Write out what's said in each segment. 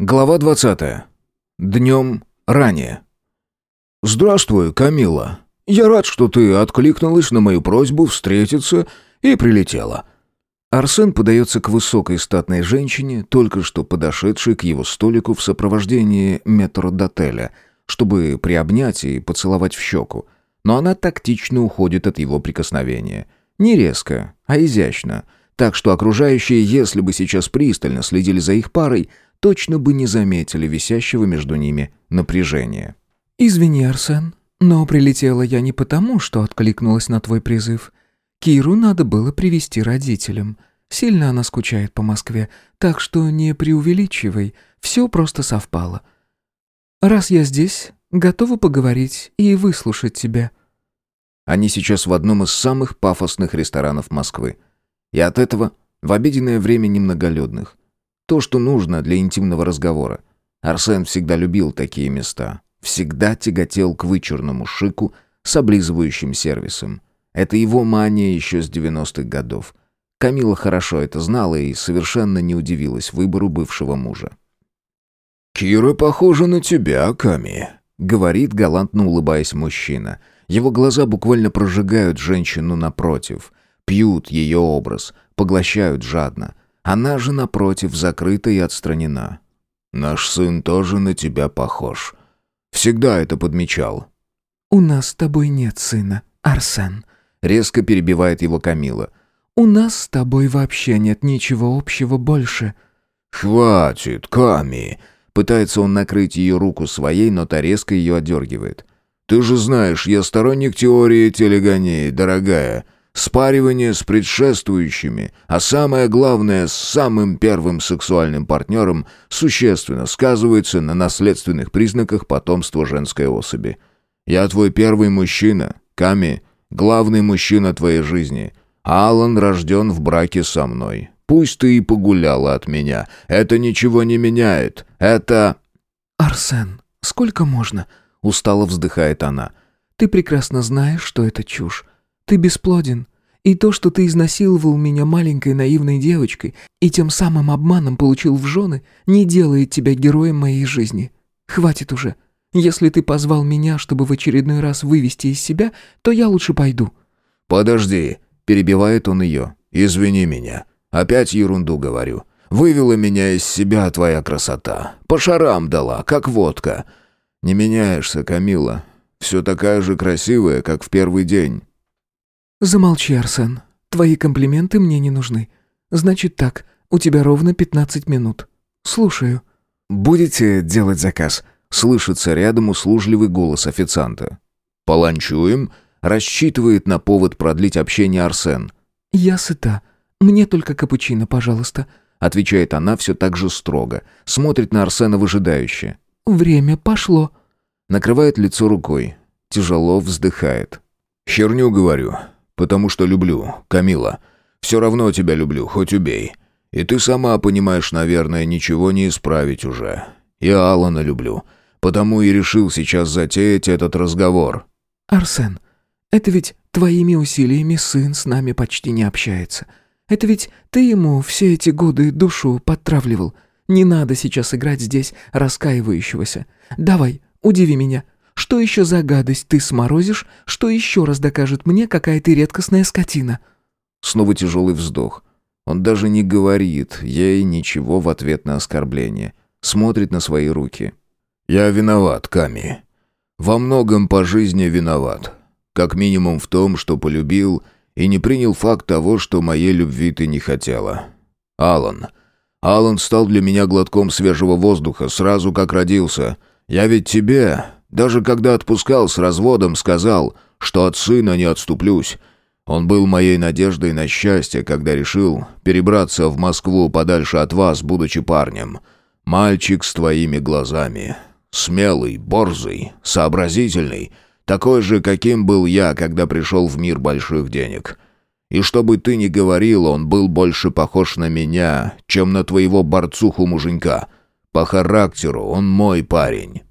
Глава 20. Днем ранее. «Здравствуй, Камила. Я рад, что ты откликнулась на мою просьбу встретиться и прилетела». Арсен подается к высокой статной женщине, только что подошедшей к его столику в сопровождении метрдотеля, чтобы приобнять и поцеловать в щеку. Но она тактично уходит от его прикосновения. Не резко, а изящно. Так что окружающие, если бы сейчас пристально следили за их парой, точно бы не заметили висящего между ними напряжения. «Извини, Арсен, но прилетела я не потому, что откликнулась на твой призыв. Киру надо было привести родителям. Сильно она скучает по Москве, так что не преувеличивай, все просто совпало. Раз я здесь, готова поговорить и выслушать тебя». Они сейчас в одном из самых пафосных ресторанов Москвы. И от этого в обеденное время немноголюдных. То, что нужно для интимного разговора. Арсен всегда любил такие места. Всегда тяготел к вычурному шику с облизывающим сервисом. Это его мания еще с 90-х годов. Камила хорошо это знала и совершенно не удивилась выбору бывшего мужа. «Кира похожа на тебя, Ками», — говорит, галантно улыбаясь мужчина. Его глаза буквально прожигают женщину напротив, пьют ее образ, поглощают жадно. Она же, напротив, закрыта и отстранена. «Наш сын тоже на тебя похож. Всегда это подмечал». «У нас с тобой нет сына, Арсен», — резко перебивает его Камила. «У нас с тобой вообще нет ничего общего больше». «Хватит, Ками!» Пытается он накрыть ее руку своей, но та резко ее отдергивает. «Ты же знаешь, я сторонник теории телегонии, дорогая. Спаривание с предшествующими, а самое главное, с самым первым сексуальным партнером существенно сказывается на наследственных признаках потомства женской особи. Я твой первый мужчина, Ками, главный мужчина твоей жизни. Алан рожден в браке со мной. Пусть ты и погуляла от меня. Это ничего не меняет. Это... «Арсен, сколько можно?» — устало вздыхает она. «Ты прекрасно знаешь, что это чушь. Ты бесплоден. И то, что ты изнасиловал меня маленькой наивной девочкой и тем самым обманом получил в жены, не делает тебя героем моей жизни. Хватит уже. Если ты позвал меня, чтобы в очередной раз вывести из себя, то я лучше пойду». «Подожди», — перебивает он ее. «Извини меня. Опять ерунду говорю. Вывела меня из себя твоя красота. По шарам дала, как водка. Не меняешься, Камила. Все такая же красивая, как в первый день». «Замолчи, Арсен. Твои комплименты мне не нужны. Значит так, у тебя ровно 15 минут. Слушаю». «Будете делать заказ?» Слышится рядом услужливый голос официанта. «Поланчуем?» Рассчитывает на повод продлить общение Арсен. «Я сыта. Мне только капучино, пожалуйста», отвечает она все так же строго. Смотрит на Арсена выжидающе. «Время пошло». Накрывает лицо рукой. Тяжело вздыхает. «Херню говорю. Потому что люблю, Камила. Все равно тебя люблю, хоть убей. И ты сама понимаешь, наверное, ничего не исправить уже. И Алана люблю. Потому и решил сейчас затеять этот разговор. Арсен, это ведь твоими усилиями сын с нами почти не общается. Это ведь ты ему все эти годы душу подтравливал. Не надо сейчас играть здесь раскаивающегося. Давай, удиви меня. Что еще за гадость ты сморозишь, что еще раз докажет мне, какая ты редкостная скотина?» Снова тяжелый вздох. Он даже не говорит ей ничего в ответ на оскорбление. Смотрит на свои руки. «Я виноват, Ками. Во многом по жизни виноват. Как минимум в том, что полюбил и не принял факт того, что моей любви ты не хотела. Алан. Алан стал для меня глотком свежего воздуха сразу как родился. Я ведь тебе, даже когда отпускал с разводом, сказал, что от сына не отступлюсь. Он был моей надеждой на счастье, когда решил перебраться в Москву подальше от вас, будучи парнем. Мальчик с твоими глазами. Смелый, борзый, сообразительный. Такой же, каким был я, когда пришел в мир больших денег. И что бы ты ни говорил, он был больше похож на меня, чем на твоего борцуху-муженька. По характеру он мой парень».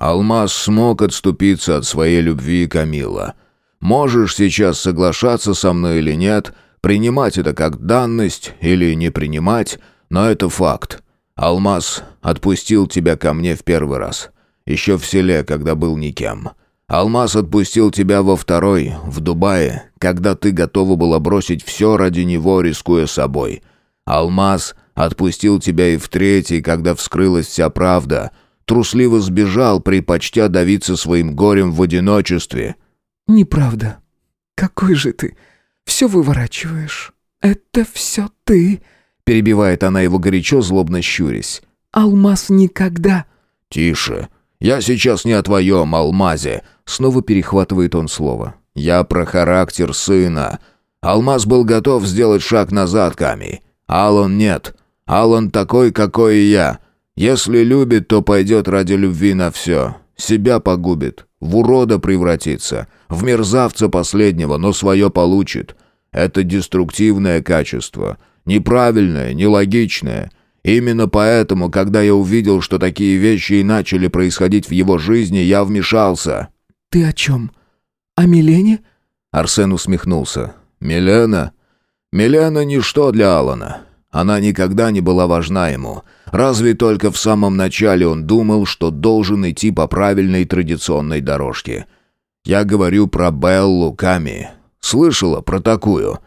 Алмаз смог отступиться от своей любви, Камила. Можешь сейчас соглашаться со мной или нет, принимать это как данность или не принимать, но это факт. Алмаз отпустил тебя ко мне в первый раз. Еще в селе, когда был никем. Алмаз отпустил тебя во второй, в Дубае, когда ты готова была бросить все ради него, рискуя собой. Алмаз отпустил тебя и в третий, когда вскрылась вся правда. Трусливо сбежал, предпочтя давиться своим горем в одиночестве. «Неправда. Какой же ты? Все выворачиваешь. Это все ты?» Перебивает она его горячо, злобно щурясь. «Алмаз никогда...» «Тише. Я сейчас не о твоем алмазе». Снова перехватывает он слово. «Я про характер сына. Алмаз был готов сделать шаг назад, Ками. Алан нет. Алан такой, какой и я. Если любит, то пойдет ради любви на все. Себя погубит. В урода превратится. В мерзавца последнего, но свое получит. Это деструктивное качество. Неправильное, нелогичное. Именно поэтому, когда я увидел, что такие вещи и начали происходить в его жизни, я вмешался». «Ты о чем? О Милене?» Арсен усмехнулся. «Милена? Милена ничто для Алана. Она никогда не была важна ему. Разве только в самом начале он думал, что должен идти по правильной традиционной дорожке. Я говорю про Беллу Ками. Слышала про такую?»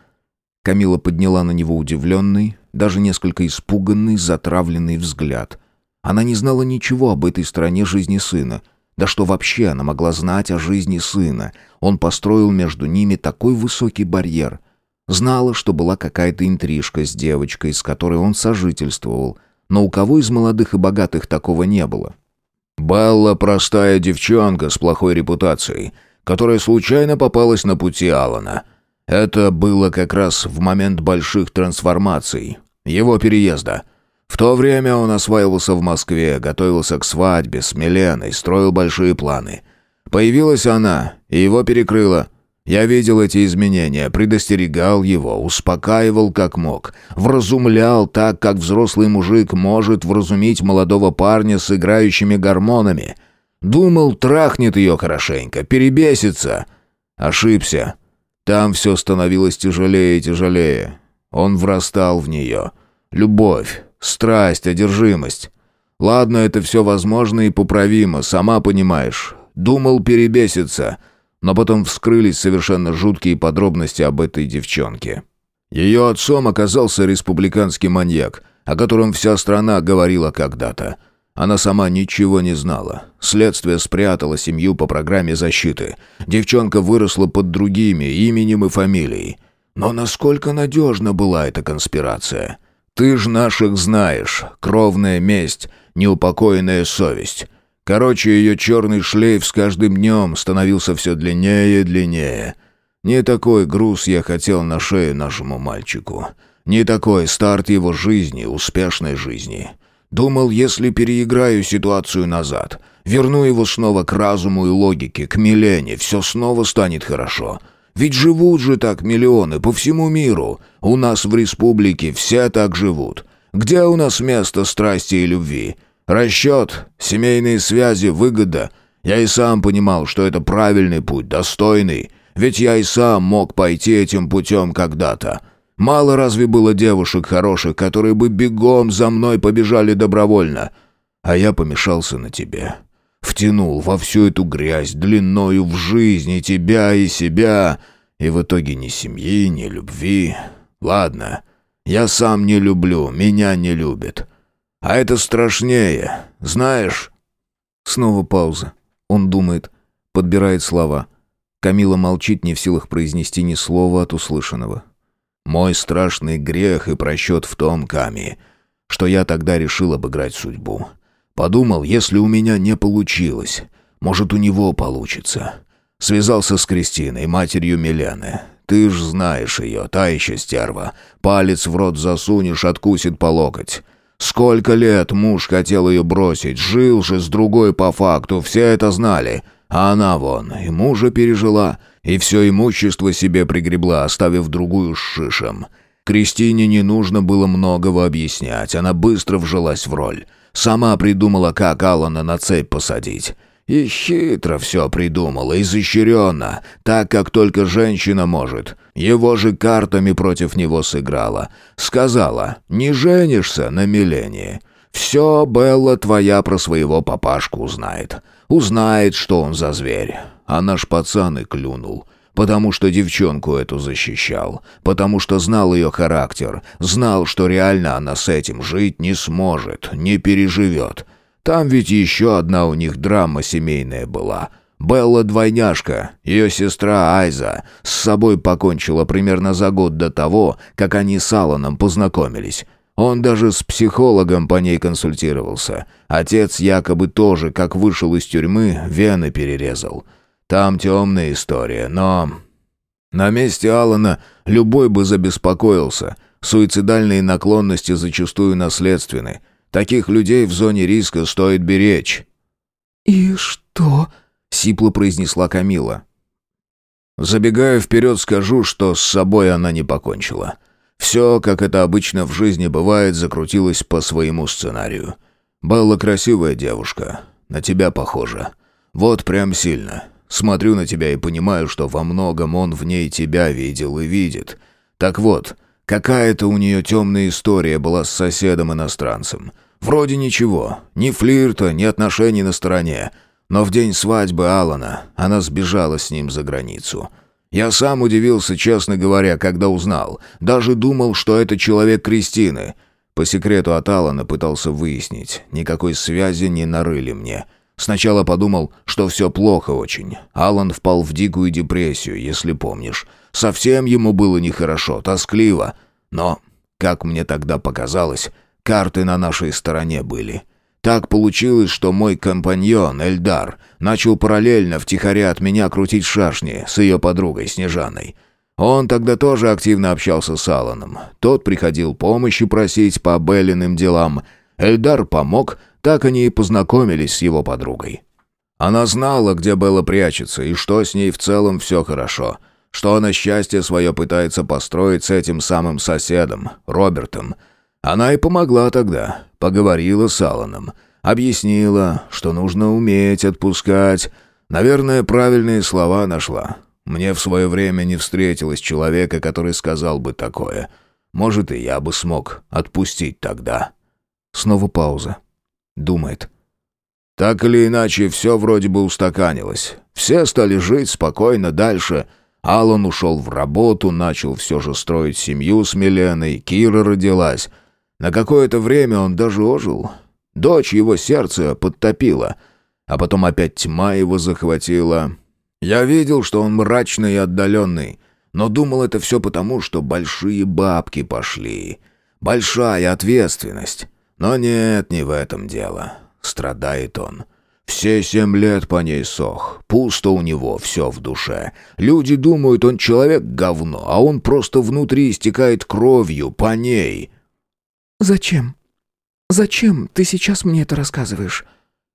Камила подняла на него удивленный, даже несколько испуганный, затравленный взгляд. Она не знала ничего об этой стороне жизни сына. Да что вообще она могла знать о жизни сына? Он построил между ними такой высокий барьер. Знала, что была какая-то интрижка с девочкой, с которой он сожительствовал. Но у кого из молодых и богатых такого не было? «Белла простая девчонка с плохой репутацией, которая случайно попалась на пути Алана. Это было как раз в момент больших трансформаций, его переезда. В то время он осваивался в Москве, готовился к свадьбе с Миленой, строил большие планы. Появилась она, и его перекрыло. Я видел эти изменения, предостерегал его, успокаивал как мог, вразумлял так, как взрослый мужик может вразумить молодого парня с играющими гормонами. Думал, трахнет ее хорошенько, перебесится. Ошибся. Там все становилось тяжелее и тяжелее. Он врастал в нее. Любовь, страсть, одержимость. Ладно, это все возможно и поправимо, сама понимаешь. Думал перебеситься, но потом вскрылись совершенно жуткие подробности об этой девчонке. Ее отцом оказался республиканский маньяк, о котором вся страна говорила когда-то – она сама ничего не знала. Следствие спрятало семью по программе защиты. Девчонка выросла под другими именем и фамилией. Но насколько надежна была эта конспирация? Ты ж наших знаешь. Кровная месть, неупокоенная совесть. Короче, ее черный шлейф с каждым днем становился все длиннее и длиннее. Не такой груз я хотел на шею нашему мальчику. Не такой старт его жизни, успешной жизни. Думал, если переиграю ситуацию назад, верну его снова к разуму и логике, к Милене, все снова станет хорошо. Ведь живут же так миллионы по всему миру. У нас в республике все так живут. Где у нас место страсти и любви? Расчет, семейные связи, выгода. Я и сам понимал, что это правильный путь, достойный. Ведь я и сам мог пойти этим путем когда-то. Мало разве было девушек хороших, которые бы бегом за мной побежали добровольно? А я помешался на тебе. Втянул во всю эту грязь длиною в жизнь и тебя, и себя, и в итоге ни семьи, ни любви. Ладно, я сам не люблю, меня не любят. А это страшнее, знаешь?» Снова пауза. Он думает, подбирает слова. Камила молчит, не в силах произнести ни слова от услышанного. Мой страшный грех и просчет в том, Ками, что я тогда решил обыграть судьбу. Подумал, если у меня не получилось, может, у него получится. Связался с Кристиной, матерью Милены. Ты ж знаешь ее, та еще стерва. Палец в рот засунешь, откусит по локоть. Сколько лет муж хотел ее бросить, жил же с другой по факту, все это знали. А она вон, и мужа пережила, и все имущество себе пригребла, оставив другую с шишем. Кристине не нужно было многого объяснять, она быстро вжилась в роль. Сама придумала, как Алана на цепь посадить. И хитро все придумала, изощренно, так, как только женщина может. Его же картами против него сыграла. Сказала, не женишься на Милене. Все Белла твоя про своего папашку узнает. Узнает, что он за зверь. А наш пацан и клюнул. Потому что девчонку эту защищал. Потому что знал ее характер. Знал, что реально она с этим жить не сможет, не переживет. Там ведь еще одна у них драма семейная была. Белла двойняшка, ее сестра Айза, с собой покончила примерно за год до того, как они с Алланом познакомились. Он даже с психологом по ней консультировался. Отец якобы тоже, как вышел из тюрьмы, вены перерезал. Там темная история, но... На месте Алана любой бы забеспокоился. Суицидальные наклонности зачастую наследственны. Таких людей в зоне риска стоит беречь. «И что?» — сипло произнесла Камила. Забегая вперед, скажу, что с собой она не покончила. Все, как это обычно в жизни бывает, закрутилось по своему сценарию. Белла красивая девушка, на тебя похожа. Вот прям сильно. Смотрю на тебя и понимаю, что во многом он в ней тебя видел и видит. Так вот, какая-то у нее темная история была с соседом-иностранцем. Вроде ничего, ни флирта, ни отношений на стороне. Но в день свадьбы Алана она сбежала с ним за границу. Я сам удивился, честно говоря, когда узнал. Даже думал, что это человек Кристины. По секрету от Алана пытался выяснить. Никакой связи не нарыли мне. Сначала подумал, что все плохо очень. Алан впал в дикую депрессию, если помнишь. Совсем ему было нехорошо, тоскливо. Но, как мне тогда показалось, карты на нашей стороне были. Так получилось, что мой компаньон Эльдар начал параллельно втихаря от меня крутить шашни с ее подругой Снежаной. Он тогда тоже активно общался с Аланом. Тот приходил помощи просить по Беллиным делам. Эльдар помог, так они и познакомились с его подругой. Она знала, где Белла прячется, и что с ней в целом все хорошо. Что она счастье свое пытается построить с этим самым соседом, Робертом. Она и помогла тогда, поговорила с Алланом, объяснила, что нужно уметь отпускать. Наверное, правильные слова нашла. Мне в свое время не встретилось человека, который сказал бы такое. Может, и я бы смог отпустить тогда. Снова пауза. Думает. Так или иначе, все вроде бы устаканилось. Все стали жить спокойно дальше. Аллан ушел в работу, начал все же строить семью с Миленой, Кира родилась — на какое-то время он даже ожил. Дочь его сердце подтопила, а потом опять тьма его захватила. Я видел, что он мрачный и отдаленный, но думал это все потому, что большие бабки пошли. Большая ответственность. Но нет, не в этом дело. Страдает он. Все семь лет по ней сох. Пусто у него все в душе. Люди думают, он человек говно, а он просто внутри истекает кровью по ней. «Зачем? Зачем ты сейчас мне это рассказываешь?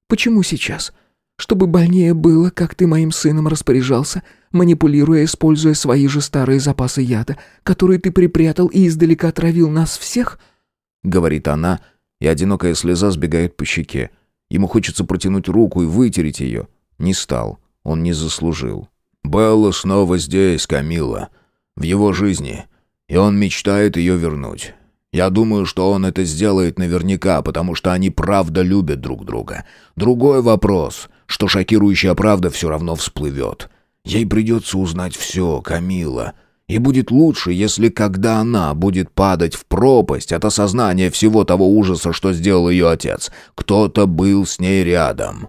Почему сейчас? Чтобы больнее было, как ты моим сыном распоряжался, манипулируя, используя свои же старые запасы яда, которые ты припрятал и издалека травил нас всех?» Говорит она, и одинокая слеза сбегает по щеке. Ему хочется протянуть руку и вытереть ее. Не стал, он не заслужил. «Белла снова здесь, Камила. В его жизни. И он мечтает ее вернуть. Я думаю, что он это сделает наверняка, потому что они правда любят друг друга. Другой вопрос, что шокирующая правда все равно всплывет. Ей придется узнать все, Камила. И будет лучше, если когда она будет падать в пропасть от осознания всего того ужаса, что сделал ее отец, кто-то был с ней рядом.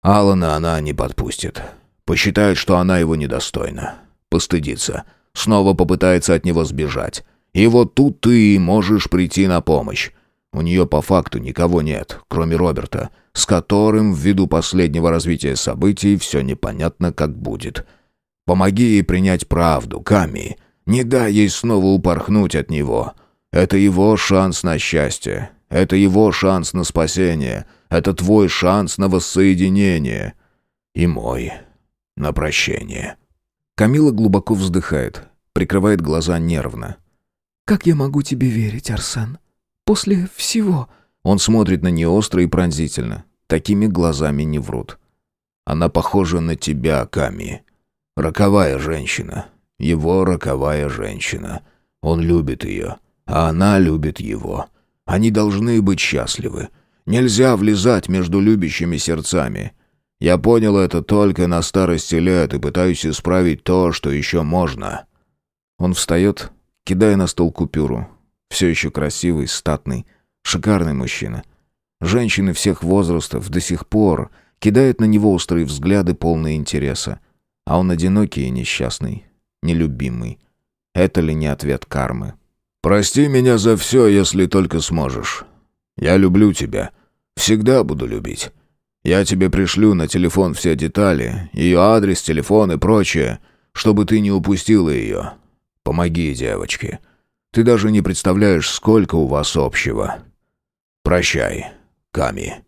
Алана она не подпустит. Посчитает, что она его недостойна. Постыдится. Снова попытается от него сбежать. И вот тут ты можешь прийти на помощь. У нее по факту никого нет, кроме Роберта, с которым, ввиду последнего развития событий, все непонятно, как будет. Помоги ей принять правду, Ками. Не дай ей снова упорхнуть от него. Это его шанс на счастье. Это его шанс на спасение. Это твой шанс на воссоединение. И мой. На прощение. Камила глубоко вздыхает, прикрывает глаза нервно. «Как я могу тебе верить, Арсен? После всего...» Он смотрит на нее остро и пронзительно. Такими глазами не врут. Она похожа на тебя, Ками. Роковая женщина. Его роковая женщина. Он любит ее, а она любит его. Они должны быть счастливы. Нельзя влезать между любящими сердцами. Я понял это только на старости лет и пытаюсь исправить то, что еще можно». Он встает, кидая на стол купюру. Все еще красивый, статный, шикарный мужчина. Женщины всех возрастов до сих пор кидают на него острые взгляды, полные интереса. А он одинокий и несчастный, нелюбимый. Это ли не ответ кармы? «Прости меня за все, если только сможешь. Я люблю тебя. Всегда буду любить. Я тебе пришлю на телефон все детали, ее адрес, телефон и прочее, чтобы ты не упустила ее. Помоги девочке. Ты даже не представляешь, сколько у вас общего. Прощай, Ками».